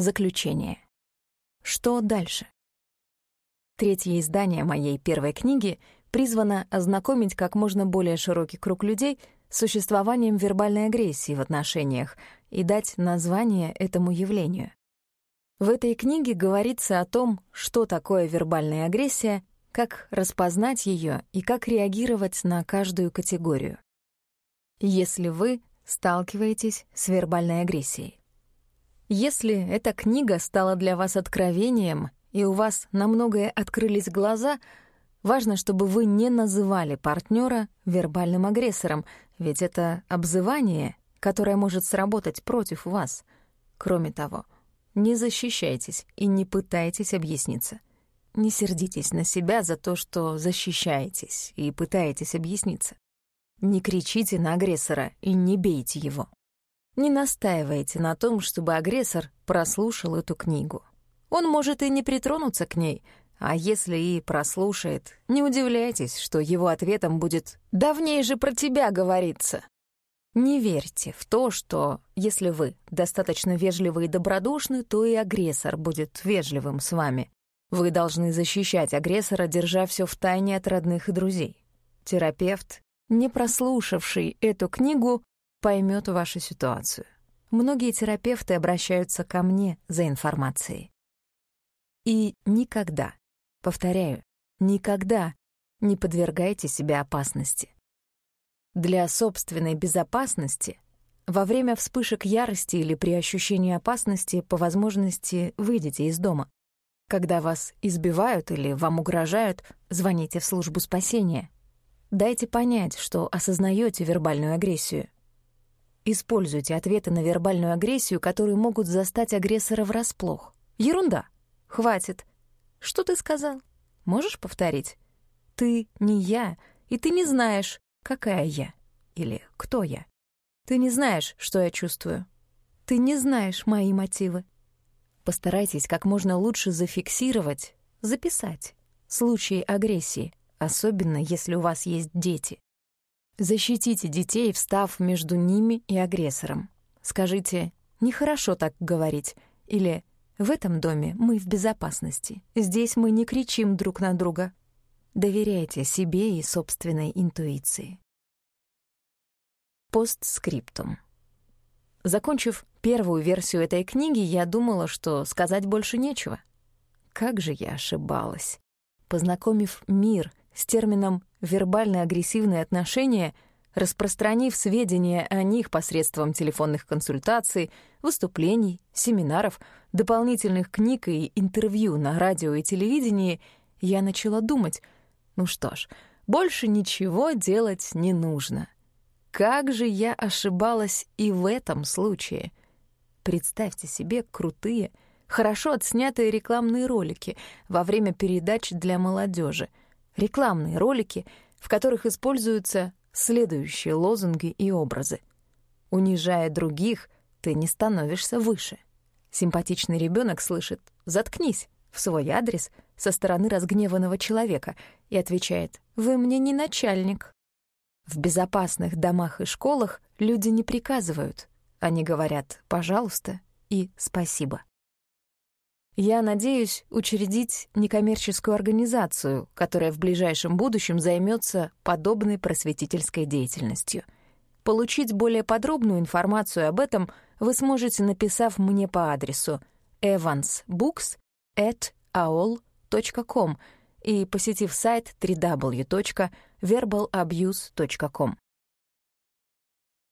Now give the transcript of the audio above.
Заключение. Что дальше? Третье издание моей первой книги призвано ознакомить как можно более широкий круг людей с существованием вербальной агрессии в отношениях и дать название этому явлению. В этой книге говорится о том, что такое вербальная агрессия, как распознать ее и как реагировать на каждую категорию. Если вы сталкиваетесь с вербальной агрессией. Если эта книга стала для вас откровением, и у вас на многое открылись глаза, важно, чтобы вы не называли партнера вербальным агрессором, ведь это обзывание, которое может сработать против вас. Кроме того, не защищайтесь и не пытайтесь объясниться. Не сердитесь на себя за то, что защищаетесь и пытаетесь объясниться. Не кричите на агрессора и не бейте его. Не настаивайте на том, чтобы агрессор прослушал эту книгу. Он может и не притронуться к ней, а если и прослушает, не удивляйтесь, что его ответом будет «давней же про тебя говорится». Не верьте в то, что если вы достаточно вежливы и добродушны, то и агрессор будет вежливым с вами. Вы должны защищать агрессора, держа все в тайне от родных и друзей. Терапевт, не прослушавший эту книгу, поймет вашу ситуацию. Многие терапевты обращаются ко мне за информацией. И никогда, повторяю, никогда не подвергайте себя опасности. Для собственной безопасности во время вспышек ярости или при ощущении опасности по возможности выйдите из дома. Когда вас избивают или вам угрожают, звоните в службу спасения. Дайте понять, что осознаете вербальную агрессию — Используйте ответы на вербальную агрессию, которые могут застать агрессора врасплох. Ерунда. Хватит. Что ты сказал? Можешь повторить? Ты не я, и ты не знаешь, какая я. Или кто я. Ты не знаешь, что я чувствую. Ты не знаешь мои мотивы. Постарайтесь как можно лучше зафиксировать, записать случаи агрессии, особенно если у вас есть дети. Защитите детей, встав между ними и агрессором. Скажите «нехорошо так говорить» или «в этом доме мы в безопасности, здесь мы не кричим друг на друга». Доверяйте себе и собственной интуиции. Постскриптум. Закончив первую версию этой книги, я думала, что сказать больше нечего. Как же я ошибалась. Познакомив мир с термином «вербально-агрессивные отношения», распространив сведения о них посредством телефонных консультаций, выступлений, семинаров, дополнительных книг и интервью на радио и телевидении, я начала думать, ну что ж, больше ничего делать не нужно. Как же я ошибалась и в этом случае. Представьте себе крутые, хорошо отснятые рекламные ролики во время передач для молодежи — рекламные ролики, в которых используются следующие лозунги и образы. Унижая других, ты не становишься выше. Симпатичный ребенок слышит «заткнись» в свой адрес со стороны разгневанного человека и отвечает «вы мне не начальник». В безопасных домах и школах люди не приказывают, они говорят «пожалуйста» и «спасибо». Я надеюсь учредить некоммерческую организацию, которая в ближайшем будущем займется подобной просветительской деятельностью. Получить более подробную информацию об этом вы сможете, написав мне по адресу evansbooks@aol.com и посетив сайт www.verbalabuse.com.